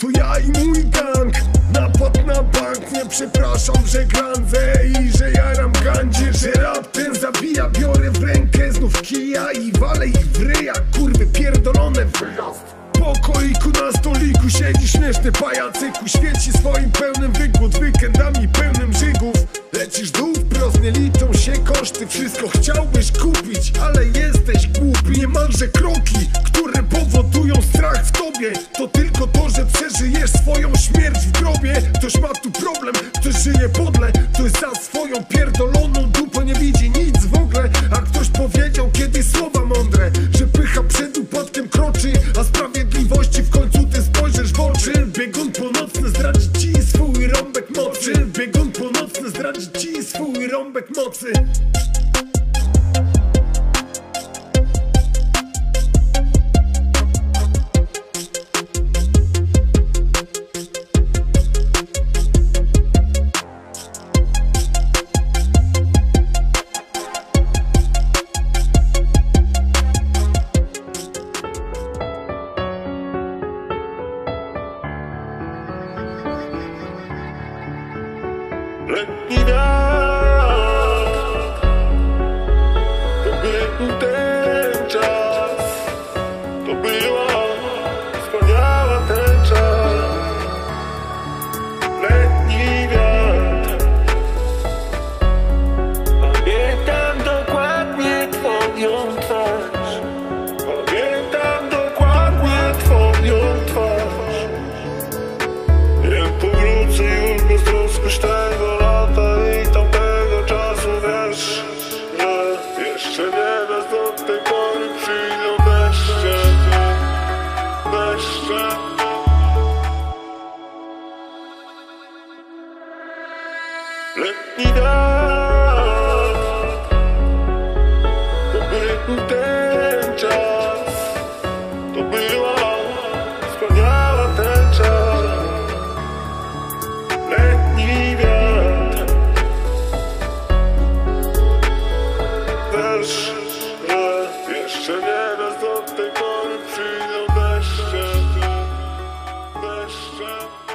To ja i mój gang. Napad na bank. Nie przepraszam, że grandzę I że jaram gandzie Że rap ten zabija. Biorę w rękę znów kija I walę ich w ryja. Kurwy pierdolone wyjazd pokoiku na stoliku. Siedzi śmieszny pajacyku. Świeci swoim pełnym wygód Weekendami pełnym żygów. Lecisz dół wprost, nie liczą się koszty. Wszystko chciałbyś kupić, ale jesteś głupi. Niemalże kroki, które powodują ktoś żyje podle Ktoś za swoją pierdoloną dupę nie widzi nic w ogóle. A ktoś powiedział kiedyś słowa mądre Że pycha przed upadkiem kroczy A sprawiedliwości w końcu ty spojrzysz w oczy. Biegun północny zdradzi ci swój rąbek mocy. Biegun północny zdradzi ci swój rąbek mocy Letni wiatr. To był ten czas. To była wspaniała tęcza Letni wiatr. Pamiętam dokładnie twoją twarz. Pamiętam dokładnie twoją twarz. Jak powrócę już bez troski z tego lata i tamtego czasu wiesz, że jeszcze nie raz do tej pory przyjdą deszcze, deszcze. Letni wiatr już raz Jeszcze nie raz do tej końca deszcze Deszcze